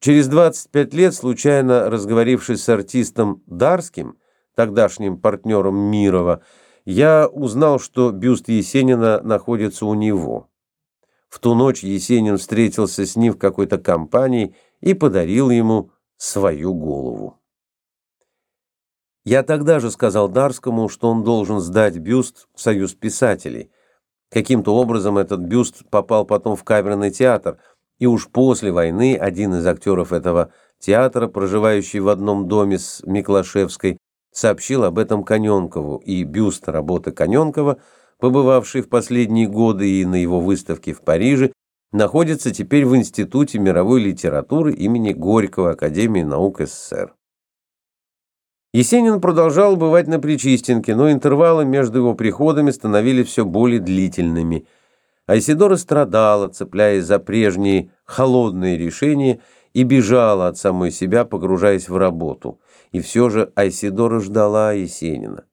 Через 25 лет, случайно разговорившись с артистом Дарским, тогдашним партнером Мирова, я узнал, что бюст Есенина находится у него. В ту ночь Есенин встретился с ним в какой-то компании и подарил ему свою голову. Я тогда же сказал Дарскому, что он должен сдать бюст в Союз писателей. Каким-то образом этот бюст попал потом в камерный театр – и уж после войны один из актеров этого театра, проживающий в одном доме с Миклашевской, сообщил об этом Коненкову, и бюст работы Коненкова, побывавший в последние годы и на его выставке в Париже, находится теперь в Институте мировой литературы имени Горького Академии наук СССР. Есенин продолжал бывать на Причистенке, но интервалы между его приходами становились все более длительными – Айсидора страдала, цепляясь за прежние холодные решения, и бежала от самой себя, погружаясь в работу. И все же Айсидора ждала Есенина.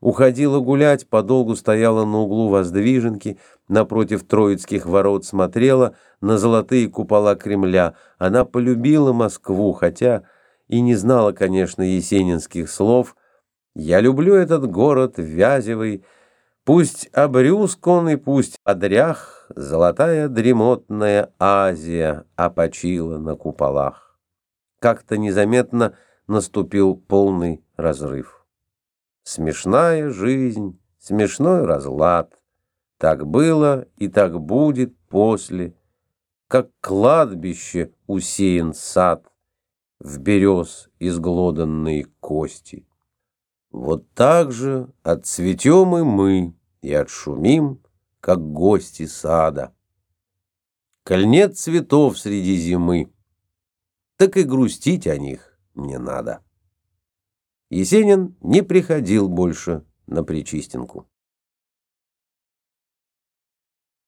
Уходила гулять, подолгу стояла на углу воздвиженки, напротив Троицких ворот смотрела на золотые купола Кремля. Она полюбила Москву, хотя и не знала, конечно, есенинских слов. «Я люблю этот город вязевый», Пусть обрюзг он и пусть одрях, Золотая дремотная Азия опочила на куполах. Как-то незаметно наступил полный разрыв. Смешная жизнь, смешной разлад. Так было и так будет после, Как кладбище усеян сад, В берез изглоданные кости. Вот так же отцветем и мы, и отшумим, как гости сада. Коль нет цветов среди зимы, так и грустить о них не надо. Есенин не приходил больше на Причистенку.